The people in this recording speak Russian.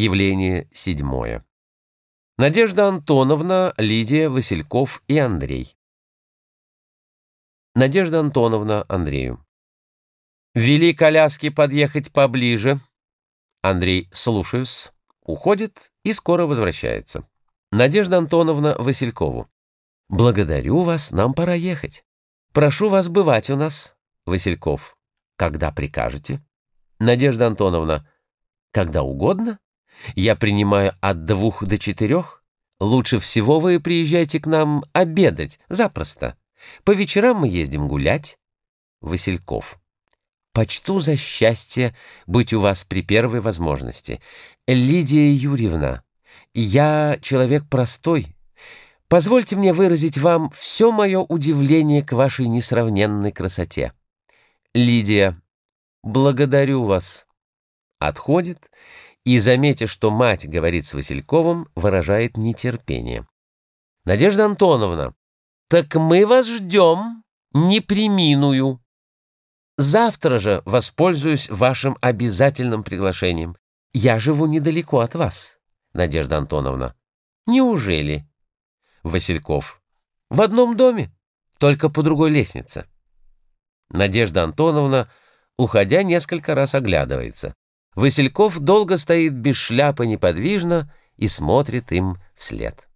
Явление седьмое. Надежда Антоновна, Лидия, Васильков и Андрей. Надежда Антоновна Андрею. «Вели коляски подъехать поближе». Андрей, слушаюсь, уходит и скоро возвращается. Надежда Антоновна Василькову. «Благодарю вас, нам пора ехать. Прошу вас бывать у нас». Васильков. «Когда прикажете?» Надежда Антоновна. «Когда угодно?» Я принимаю от двух до четырех. Лучше всего вы приезжайте к нам обедать, запросто. По вечерам мы ездим гулять. Васильков. Почту за счастье быть у вас при первой возможности. Лидия Юрьевна, я человек простой. Позвольте мне выразить вам все мое удивление к вашей несравненной красоте. Лидия, благодарю вас. Отходит и, заметя, что мать говорит с Васильковым, выражает нетерпение. «Надежда Антоновна, так мы вас ждем, непреминую. Завтра же воспользуюсь вашим обязательным приглашением. Я живу недалеко от вас, Надежда Антоновна. Неужели?» Васильков. «В одном доме, только по другой лестнице». Надежда Антоновна, уходя, несколько раз оглядывается. Васильков долго стоит без шляпы неподвижно и смотрит им вслед.